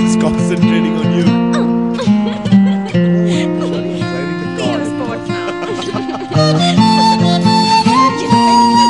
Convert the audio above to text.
it's concentrating on you. Leave us both now.